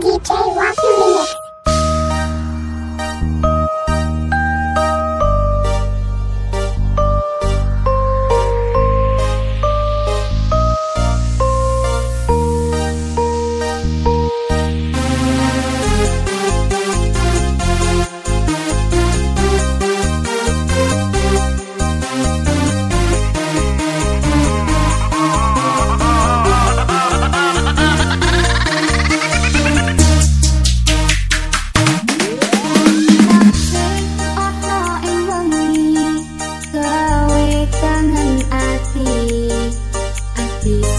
DJ Waffy Remix.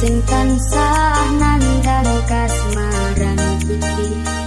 sing tansah nandang kasmaran iki.